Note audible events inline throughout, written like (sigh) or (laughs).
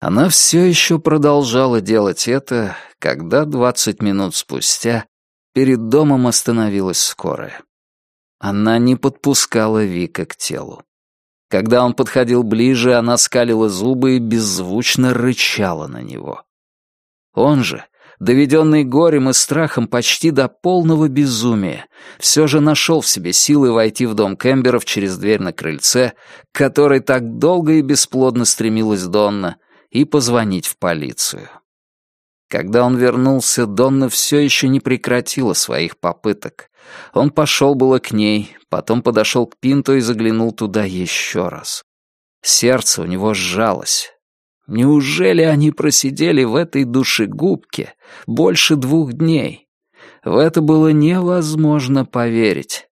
Она все еще продолжала делать это, когда двадцать минут спустя перед домом остановилась скорая. Она не подпускала Вика к телу. Когда он подходил ближе, она скалила зубы и беззвучно рычала на него. Он же, доведенный горем и страхом почти до полного безумия, все же нашел в себе силы войти в дом Кэмберов через дверь на крыльце, к которой так долго и бесплодно стремилась Донна, и позвонить в полицию. Когда он вернулся, Донна все еще не прекратила своих попыток. Он пошел было к ней, потом подошел к Пинту и заглянул туда еще раз. Сердце у него сжалось. Неужели они просидели в этой душегубке больше двух дней? В это было невозможно поверить.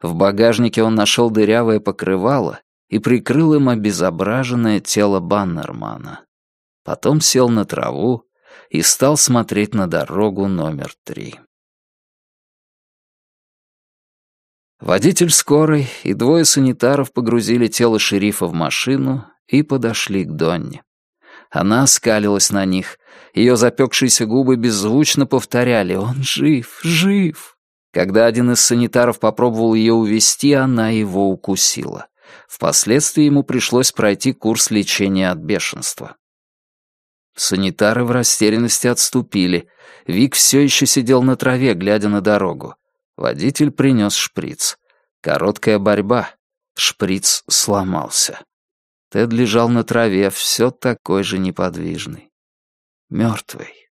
В багажнике он нашел дырявое покрывало и прикрыл им обезображенное тело Баннермана. Потом сел на траву и стал смотреть на дорогу номер три. Водитель скорой и двое санитаров погрузили тело шерифа в машину и подошли к Донне. Она скалилась на них. Ее запекшиеся губы беззвучно повторяли «Он жив, жив!». Когда один из санитаров попробовал ее увести, она его укусила. Впоследствии ему пришлось пройти курс лечения от бешенства. Санитары в растерянности отступили. Вик все еще сидел на траве, глядя на дорогу. Водитель принес шприц. Короткая борьба. Шприц сломался. Тед лежал на траве, все такой же неподвижный. Мертвый.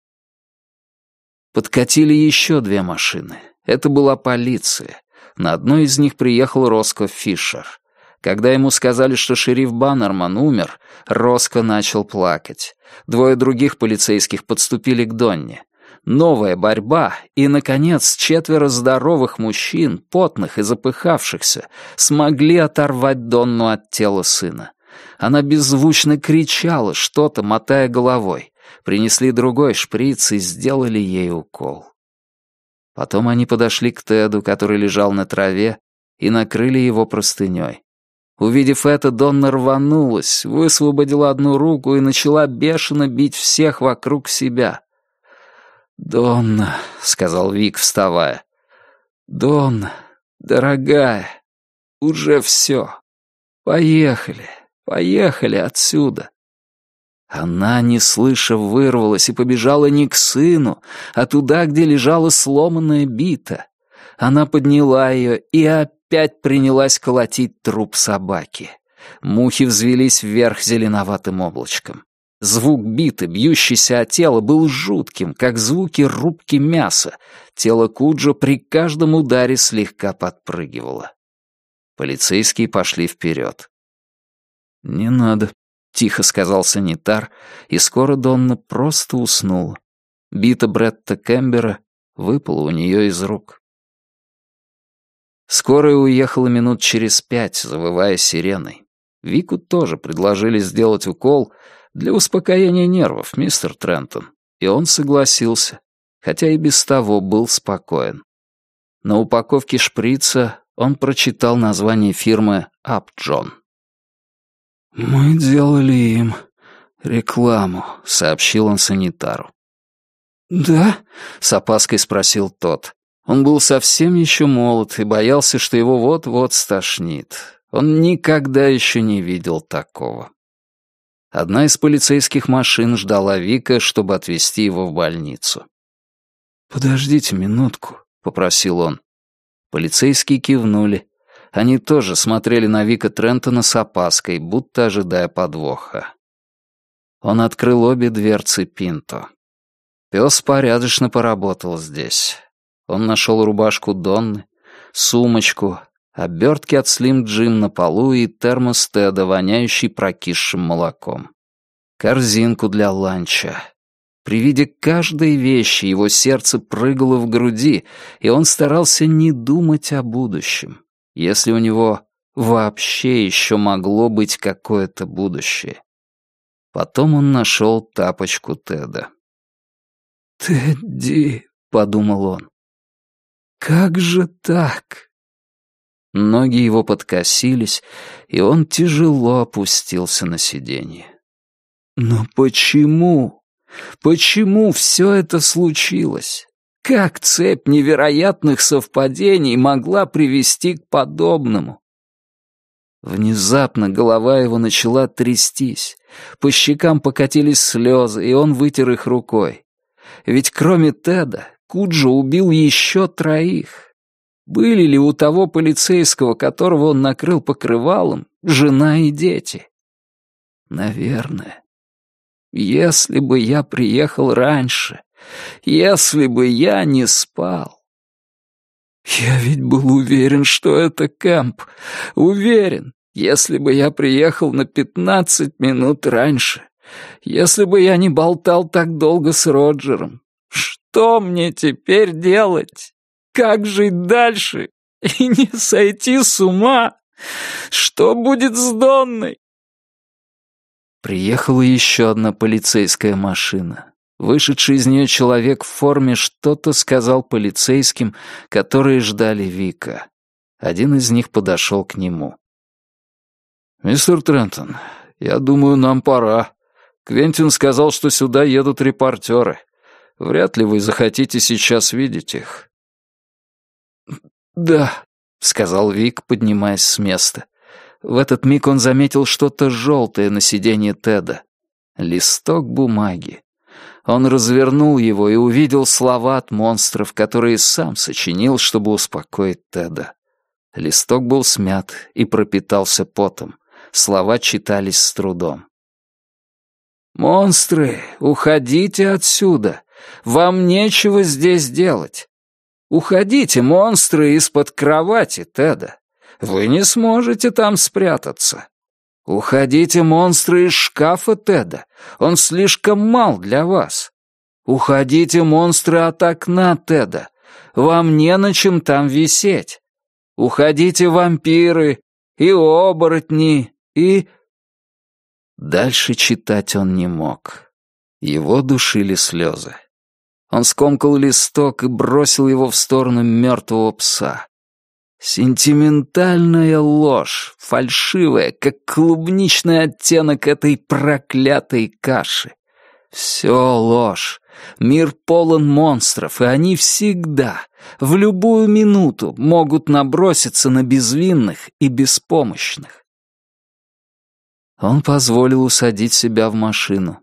Подкатили еще две машины. Это была полиция. На одной из них приехал Роско Фишер. Когда ему сказали, что шериф Баннерман умер, Роско начал плакать. Двое других полицейских подступили к Донне. Новая борьба, и, наконец, четверо здоровых мужчин, потных и запыхавшихся, смогли оторвать Донну от тела сына. Она беззвучно кричала что-то, мотая головой. Принесли другой шприц и сделали ей укол. Потом они подошли к Теду, который лежал на траве, и накрыли его простыней. Увидев это, Донна рванулась, высвободила одну руку и начала бешено бить всех вокруг себя. «Донна», — сказал Вик, вставая, — «Донна, дорогая, уже все. Поехали, поехали отсюда». Она, не слыша, вырвалась и побежала не к сыну, а туда, где лежала сломанная бита. Она подняла ее и опять принялась колотить труп собаки. Мухи взвелись вверх зеленоватым облачком. Звук биты, бьющийся о тело, был жутким, как звуки рубки мяса. Тело Куджо при каждом ударе слегка подпрыгивало. Полицейские пошли вперед. «Не надо», — тихо сказал санитар, и скоро Донна просто уснула. Бита Бретта Кембера выпала у нее из рук. Скорая уехала минут через пять, завывая сиреной. Вику тоже предложили сделать укол для успокоения нервов, мистер Трентон, и он согласился, хотя и без того был спокоен. На упаковке шприца он прочитал название фирмы «Апджон». «Мы делали им рекламу», — сообщил он санитару. «Да?» — с опаской спросил тот. Он был совсем еще молод и боялся, что его вот-вот стошнит. Он никогда еще не видел такого. Одна из полицейских машин ждала Вика, чтобы отвезти его в больницу. «Подождите минутку», — попросил он. Полицейские кивнули. Они тоже смотрели на Вика Трентона с опаской, будто ожидая подвоха. Он открыл обе дверцы Пинто. Пес порядочно поработал здесь. Он нашел рубашку Донны, сумочку, обертки от Слим Джим на полу и термос Теда, воняющий прокисшим молоком. Корзинку для ланча. При виде каждой вещи его сердце прыгало в груди, и он старался не думать о будущем, если у него вообще еще могло быть какое-то будущее. Потом он нашел тапочку Теда. «Тедди», — подумал он, как же так? Ноги его подкосились, и он тяжело опустился на сиденье. Но почему? Почему все это случилось? Как цепь невероятных совпадений могла привести к подобному? Внезапно голова его начала трястись. По щекам покатились слезы, и он вытер их рукой. Ведь кроме Теда, Куджо убил еще троих. Были ли у того полицейского, которого он накрыл покрывалом, жена и дети? Наверное. Если бы я приехал раньше, если бы я не спал. Я ведь был уверен, что это Кэмп. Уверен, если бы я приехал на пятнадцать минут раньше. Если бы я не болтал так долго с Роджером. Что мне теперь делать? Как жить дальше и (laughs) не сойти с ума? Что будет с Донной? Приехала еще одна полицейская машина. Вышедший из нее человек в форме что-то сказал полицейским, которые ждали Вика. Один из них подошел к нему. «Мистер Трентон, я думаю, нам пора. Квентин сказал, что сюда едут репортеры. Вряд ли вы захотите сейчас видеть их. «Да», — сказал Вик, поднимаясь с места. В этот миг он заметил что-то желтое на сиденье Теда. Листок бумаги. Он развернул его и увидел слова от монстров, которые сам сочинил, чтобы успокоить Теда. Листок был смят и пропитался потом. Слова читались с трудом. «Монстры, уходите отсюда! Вам нечего здесь делать! Уходите, монстры, из-под кровати, Теда. Вы не сможете там спрятаться. Уходите, монстры, из шкафа Теда. Он слишком мал для вас. Уходите, монстры, от окна Теда. Вам не на чем там висеть. Уходите, вампиры и оборотни, и... Дальше читать он не мог. Его душили слезы. Он скомкал листок и бросил его в сторону мертвого пса. Сентиментальная ложь, фальшивая, как клубничный оттенок этой проклятой каши. Все ложь. Мир полон монстров, и они всегда, в любую минуту, могут наброситься на безвинных и беспомощных. Он позволил усадить себя в машину.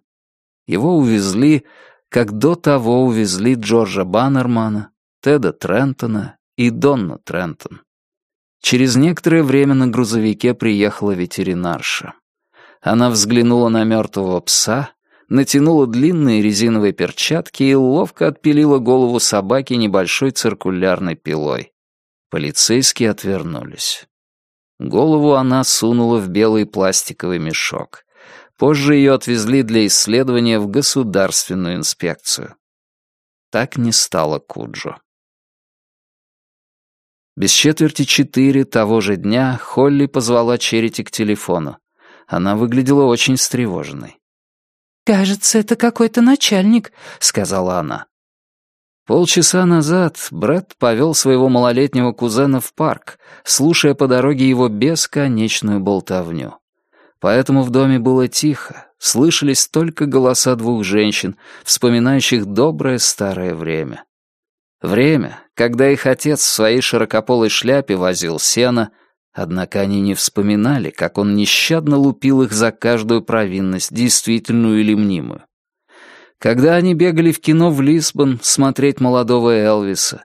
Его увезли, как до того увезли Джорджа Баннермана, Теда Трентона и Донну Трентон. Через некоторое время на грузовике приехала ветеринарша. Она взглянула на мертвого пса, натянула длинные резиновые перчатки и ловко отпилила голову собаки небольшой циркулярной пилой. Полицейские отвернулись. Голову она сунула в белый пластиковый мешок. Позже ее отвезли для исследования в государственную инспекцию. Так не стало Куджо. Без четверти четыре того же дня Холли позвала Черити к телефону. Она выглядела очень встревоженной. «Кажется, это какой-то начальник», — сказала она. Полчаса назад Брэд повел своего малолетнего кузена в парк, слушая по дороге его бесконечную болтовню. Поэтому в доме было тихо, слышались только голоса двух женщин, вспоминающих доброе старое время. Время, когда их отец в своей широкополой шляпе возил сено, однако они не вспоминали, как он нещадно лупил их за каждую провинность, действительную или мнимую. Когда они бегали в кино в Лисбон смотреть молодого Элвиса,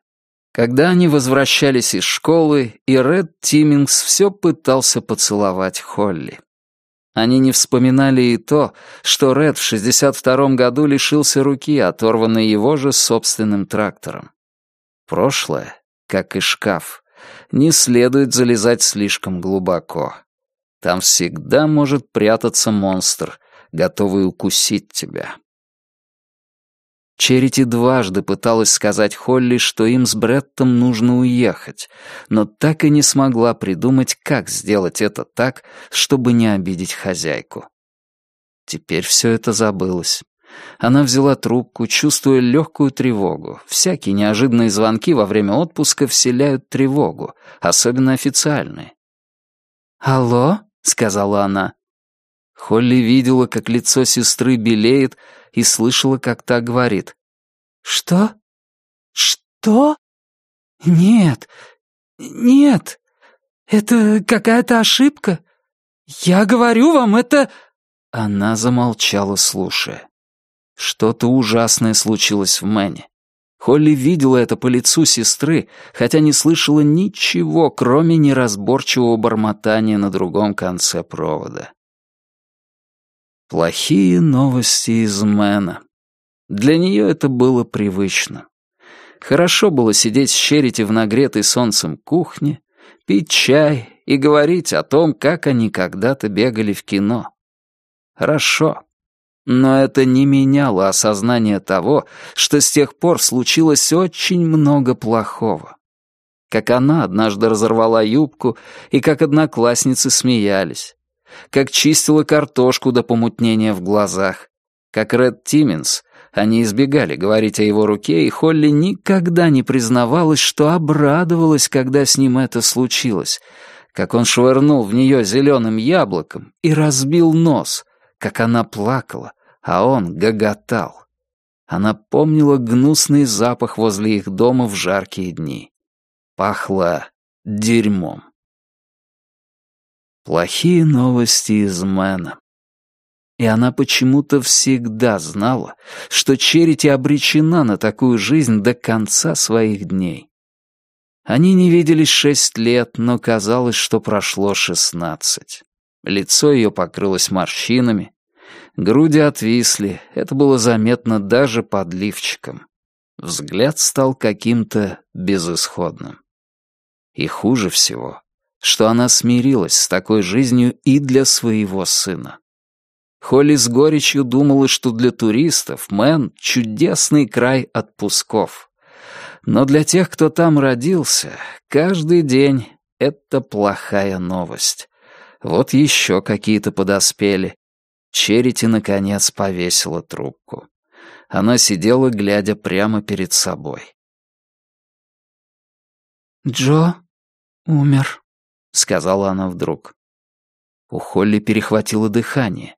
когда они возвращались из школы, и Ред Тиммингс все пытался поцеловать Холли. Они не вспоминали и то, что Ред в 62-м году лишился руки, оторванной его же собственным трактором. Прошлое, как и шкаф, не следует залезать слишком глубоко. Там всегда может прятаться монстр, готовый укусить тебя. Черити дважды пыталась сказать Холли, что им с Бреттом нужно уехать, но так и не смогла придумать, как сделать это так, чтобы не обидеть хозяйку. Теперь все это забылось. Она взяла трубку, чувствуя легкую тревогу. Всякие неожиданные звонки во время отпуска вселяют тревогу, особенно официальные. «Алло?» — сказала она. Холли видела, как лицо сестры белеет, и слышала, как та говорит. «Что? Что? Нет, нет, это какая-то ошибка. Я говорю вам, это...» Она замолчала, слушая. Что-то ужасное случилось в Мэне. Холли видела это по лицу сестры, хотя не слышала ничего, кроме неразборчивого бормотания на другом конце провода. Плохие новости из Мэна. Для нее это было привычно. Хорошо было сидеть с Черити в нагретой солнцем кухне, пить чай и говорить о том, как они когда-то бегали в кино. Хорошо. Но это не меняло осознание того, что с тех пор случилось очень много плохого. Как она однажды разорвала юбку, и как одноклассницы смеялись. Как чистила картошку до помутнения в глазах. Как Ред Тимминс, они избегали говорить о его руке, и Холли никогда не признавалась, что обрадовалась, когда с ним это случилось. Как он швырнул в нее зеленым яблоком и разбил нос, как она плакала, а он гоготал. Она помнила гнусный запах возле их дома в жаркие дни. Пахло дерьмом. Плохие новости из Мэна. И она почему-то всегда знала, что Черити обречена на такую жизнь до конца своих дней. Они не виделись шесть лет, но казалось, что прошло шестнадцать. Лицо ее покрылось морщинами, Груди отвисли, это было заметно даже под лифчиком. Взгляд стал каким-то безысходным. И хуже всего, что она смирилась с такой жизнью и для своего сына. Холли с горечью думала, что для туристов Мэн — чудесный край отпусков. Но для тех, кто там родился, каждый день — это плохая новость. Вот еще какие-то подоспели, Черити, наконец, повесила трубку. Она сидела, глядя прямо перед собой. «Джо умер», — сказала она вдруг. У Холли перехватило дыхание.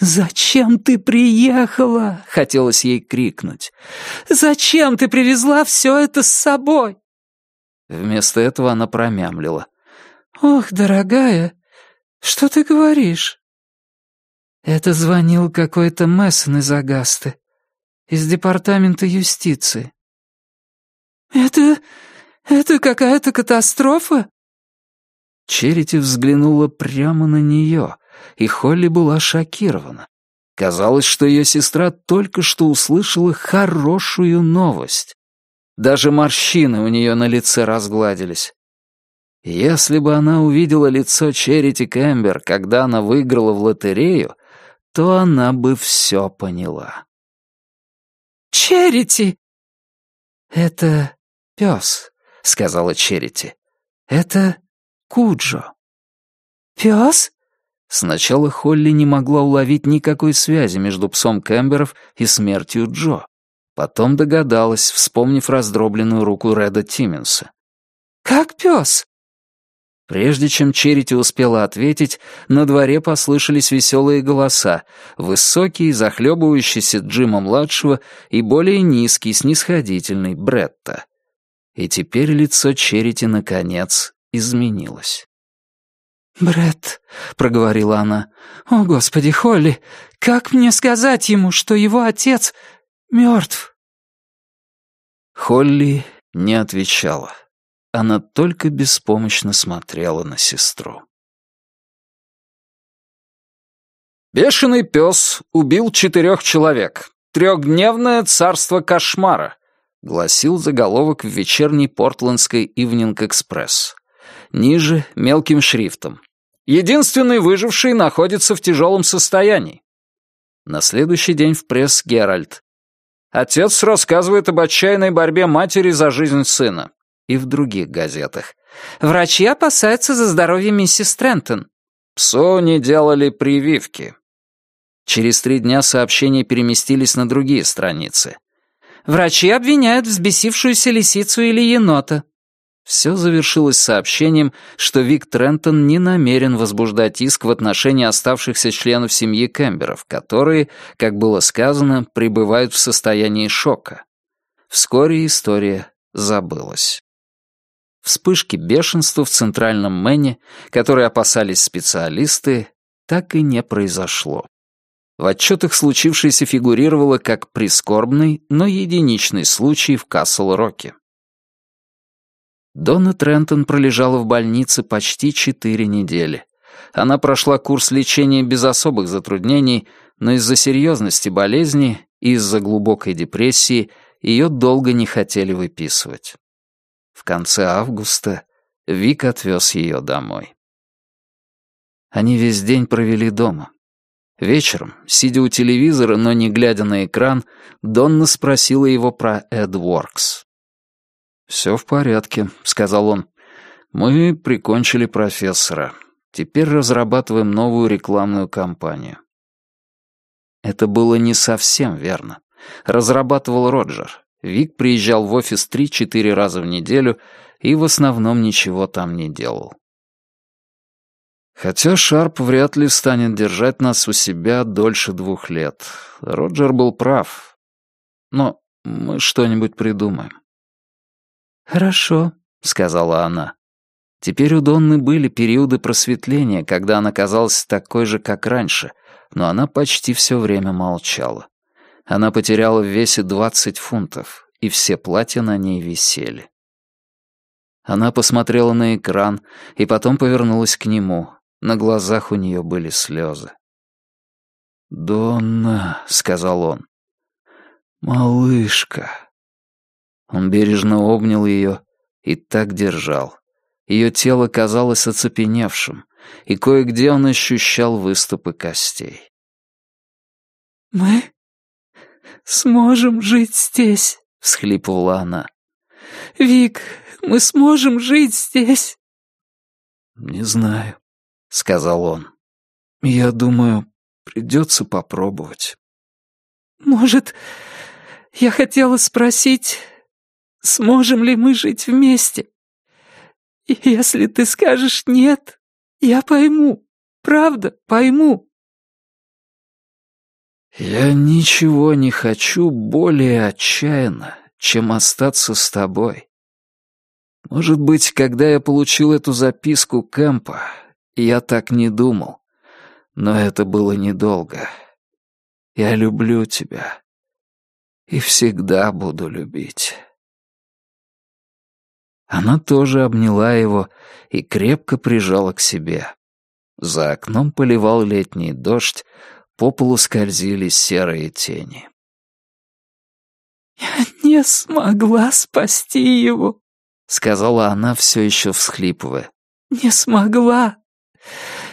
«Зачем ты приехала?» — хотелось ей крикнуть. «Зачем ты привезла все это с собой?» Вместо этого она промямлила. «Ох, дорогая, что ты говоришь?» Это звонил какой-то Мессон из Агасты, из департамента юстиции. «Это... это какая-то катастрофа?» Черити взглянула прямо на нее, и Холли была шокирована. Казалось, что ее сестра только что услышала хорошую новость. Даже морщины у нее на лице разгладились. Если бы она увидела лицо Черити Кэмбер, когда она выиграла в лотерею, то она бы все поняла. «Черити!» «Это пес», — сказала Черити. «Это Куджо». «Пес?» Сначала Холли не могла уловить никакой связи между псом Кэмберов и смертью Джо. Потом догадалась, вспомнив раздробленную руку Реда Тимминса. «Как пес?» Прежде чем Черити успела ответить, на дворе послышались веселые голоса, высокий, захлебывающийся Джима-младшего и более низкий, снисходительный Бретта. И теперь лицо Черити, наконец, изменилось. «Бретт», — проговорила она, — «о, Господи, Холли, как мне сказать ему, что его отец мертв?» Холли не отвечала. Она только беспомощно смотрела на сестру. Бешеный пес убил четырех человек. Трехдневное царство кошмара, гласил заголовок в вечерней портландской Ивнинг Экспресс. Ниже мелким шрифтом. Единственный выживший находится в тяжелом состоянии. На следующий день в пресс Геральт. Отец рассказывает об отчаянной борьбе матери за жизнь сына и в других газетах. «Врачи опасаются за здоровье миссис Трентон». «Псу не делали прививки». Через три дня сообщения переместились на другие страницы. «Врачи обвиняют взбесившуюся лисицу или енота». Все завершилось сообщением, что Вик Трентон не намерен возбуждать иск в отношении оставшихся членов семьи Кэмберов, которые, как было сказано, пребывают в состоянии шока. Вскоре история забылась. Вспышки бешенства в центральном Мэне, которые опасались специалисты, так и не произошло. В отчетах случившееся фигурировало как прискорбный, но единичный случай в Касл-Роке. Донна Трентон пролежала в больнице почти четыре недели. Она прошла курс лечения без особых затруднений, но из-за серьезности болезни и из-за глубокой депрессии ее долго не хотели выписывать. В конце августа Вик отвез ее домой. Они весь день провели дома. Вечером, сидя у телевизора, но не глядя на экран, Донна спросила его про AdWorks. «Все в порядке», — сказал он. «Мы прикончили профессора. Теперь разрабатываем новую рекламную кампанию». Это было не совсем верно. Разрабатывал Роджер. Вик приезжал в офис три-четыре раза в неделю и в основном ничего там не делал. Хотя Шарп вряд ли станет держать нас у себя дольше двух лет. Роджер был прав. Но мы что-нибудь придумаем. «Хорошо», — сказала она. Теперь у Донны были периоды просветления, когда она казалась такой же, как раньше, но она почти все время молчала. Она потеряла в весе двадцать фунтов, и все платья на ней висели. Она посмотрела на экран и потом повернулась к нему. На глазах у нее были слезы. «Донна», — сказал он, — «малышка». Он бережно обнял ее и так держал. Ее тело казалось оцепеневшим, и кое-где он ощущал выступы костей. «Мы сможем жить здесь», — всхлипывала она. «Вик, мы сможем жить здесь?» «Не знаю», — сказал он. «Я думаю, придется попробовать». «Может, я хотела спросить, сможем ли мы жить вместе. Если ты скажешь «нет», я пойму, правда, пойму. Я ничего не хочу более отчаянно, чем остаться с тобой. Может быть, когда я получил эту записку Кэмпа, я так не думал. Но это было недолго. Я люблю тебя. И всегда буду любить. Она тоже обняла его и крепко прижала к себе. За окном поливал летний дождь, по полу скользили серые тени. «Я не смогла спасти его», — сказала она, все еще всхлипывая. «Не смогла.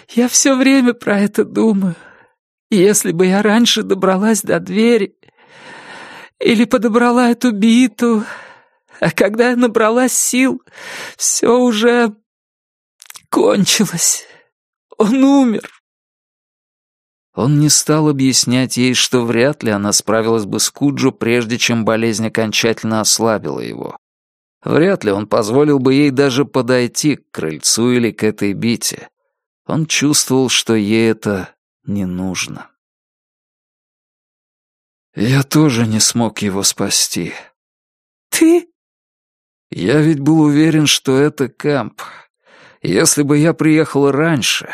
Я все время про это думаю. Если бы я раньше добралась до двери или подобрала эту биту, а когда я набралась сил, все уже кончилось. Он умер. Он не стал объяснять ей, что вряд ли она справилась бы с Куджо, прежде чем болезнь окончательно ослабила его. Вряд ли он позволил бы ей даже подойти к крыльцу или к этой бите. Он чувствовал, что ей это не нужно. «Я тоже не смог его спасти». «Ты?» Я ведь был уверен, что это Кэмп. Если бы я приехал раньше,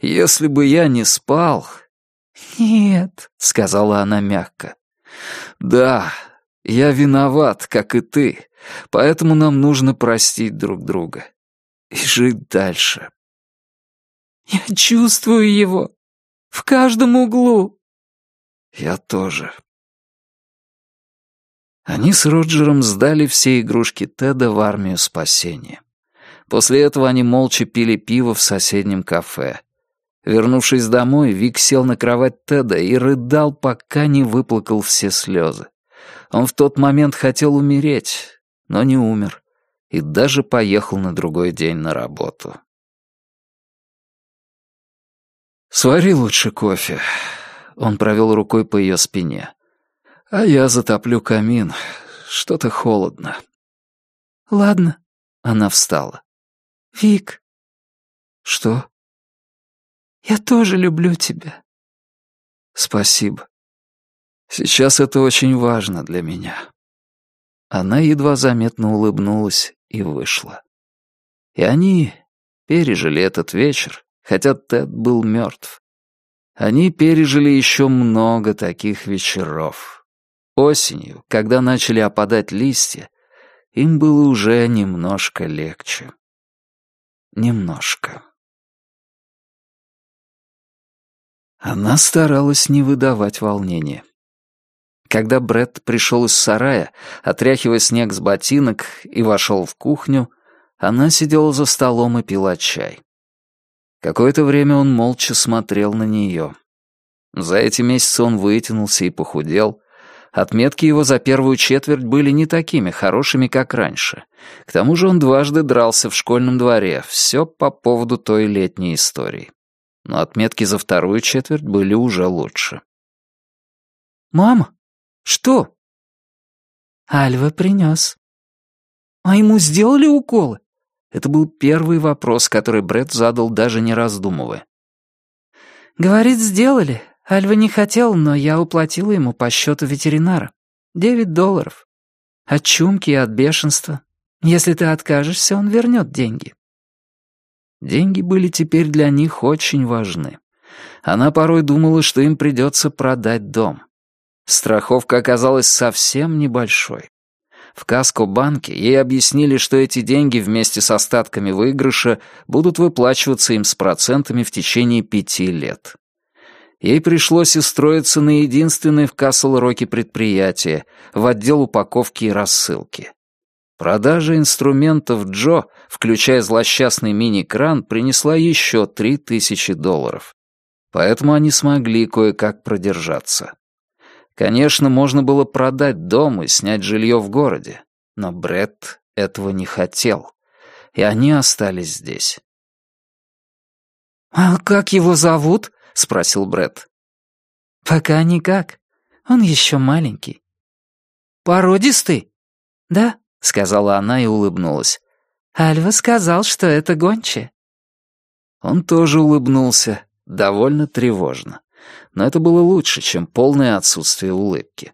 если бы я не спал... «Нет», — сказала она мягко. «Да, я виноват, как и ты, поэтому нам нужно простить друг друга и жить дальше». «Я чувствую его в каждом углу». «Я тоже», они с Роджером сдали все игрушки Теда в армию спасения. После этого они молча пили пиво в соседнем кафе. Вернувшись домой, Вик сел на кровать Теда и рыдал, пока не выплакал все слезы. Он в тот момент хотел умереть, но не умер, и даже поехал на другой день на работу. «Свари лучше кофе», — он провел рукой по ее спине. А я затоплю камин. Что-то холодно. Ладно. Она встала. «Вик». «Что?» «Я тоже люблю тебя». «Спасибо. Сейчас это очень важно для меня». Она едва заметно улыбнулась и вышла. И они пережили этот вечер, хотя Тед был мертв. Они пережили еще много таких вечеров. Осенью, когда начали опадать листья, им было уже немножко легче. Немножко. Она старалась не выдавать волнения. Когда Бред пришел из сарая, отряхивая снег с ботинок, и вошел в кухню, она сидела за столом и пила чай. Какое-то время он молча смотрел на нее. За эти месяцы он вытянулся и похудел. Отметки его за первую четверть были не такими хорошими, как раньше. К тому же он дважды дрался в школьном дворе, все по поводу той летней истории. Но отметки за вторую четверть были уже лучше. «Мама, «Что?» «Альва принес». «А ему сделали уколы?» Это был первый вопрос, который Бред задал, даже не раздумывая. «Говорит, сделали. Альва не хотел, но я уплатила ему по счету ветеринара. Девять долларов. От чумки и от бешенства. Если ты откажешься, он вернет деньги». Деньги были теперь для них очень важны. Она порой думала, что им придется продать дом. Страховка оказалась совсем небольшой. В Каско-банке ей объяснили, что эти деньги вместе с остатками выигрыша будут выплачиваться им с процентами в течение пяти лет. Ей пришлось устроиться на единственное в Касл-Роке предприятие, в отдел упаковки и рассылки. Продажа инструментов Джо, включая злосчастный мини-кран, принесла еще три тысячи долларов. Поэтому они смогли кое-как продержаться. Конечно, можно было продать дом и снять жилье в городе, но Бред этого не хотел, и они остались здесь. «А как его зовут?» — спросил Бред. «Пока никак. Он еще маленький». «Породистый?» «Да», — сказала она и улыбнулась. «Альва сказал, что это гончая». Он тоже улыбнулся, довольно тревожно но это было лучше, чем полное отсутствие улыбки.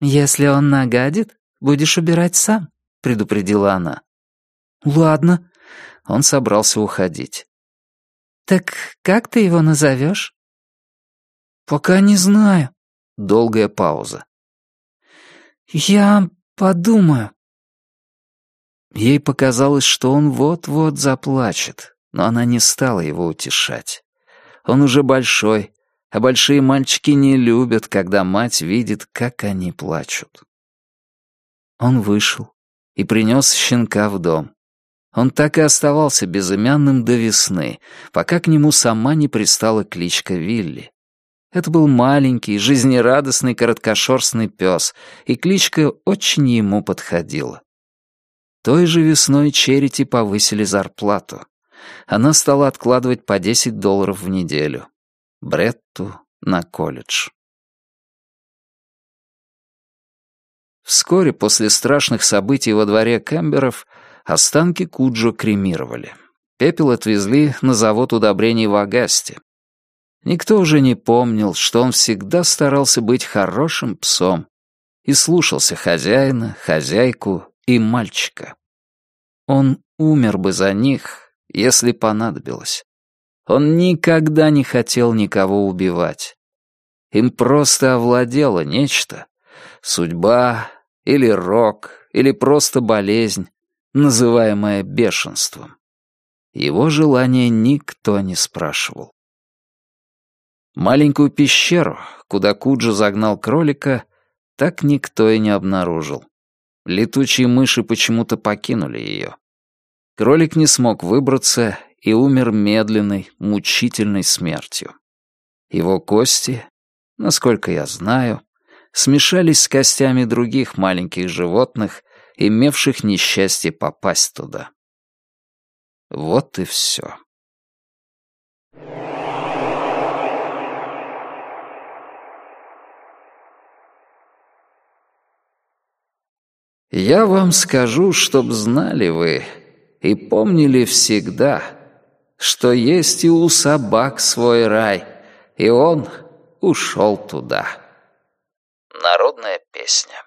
«Если он нагадит, будешь убирать сам», — предупредила она. «Ладно». Он собрался уходить. «Так как ты его назовешь?» «Пока не знаю». Долгая пауза. «Я подумаю». Ей показалось, что он вот-вот заплачет, но она не стала его утешать. Он уже большой, а большие мальчики не любят, когда мать видит, как они плачут. Он вышел и принес щенка в дом. Он так и оставался безымянным до весны, пока к нему сама не пристала кличка Вилли. Это был маленький, жизнерадостный, короткошерстный пес, и кличка очень ему подходила. Той же весной Черити повысили зарплату. Она стала откладывать по 10 долларов в неделю. Бретту на колледж. Вскоре после страшных событий во дворе Кэмберов останки Куджо кремировали. Пепел отвезли на завод удобрений в Агасте. Никто уже не помнил, что он всегда старался быть хорошим псом и слушался хозяина, хозяйку и мальчика. Он умер бы за них, если понадобилось. Он никогда не хотел никого убивать. Им просто овладело нечто. Судьба или рок, или просто болезнь, называемая бешенством. Его желания никто не спрашивал. Маленькую пещеру, куда Куджи загнал кролика, так никто и не обнаружил. Летучие мыши почему-то покинули ее. Кролик не смог выбраться и умер медленной, мучительной смертью. Его кости, насколько я знаю, смешались с костями других маленьких животных, имевших несчастье попасть туда. Вот и все. Я вам скажу, чтоб знали вы и помнили всегда, что есть и у собак свой рай, и он ушел туда. Народная песня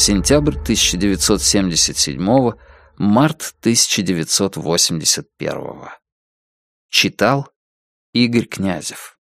Сентябрь 1977, март 1981. Читал Игорь Князев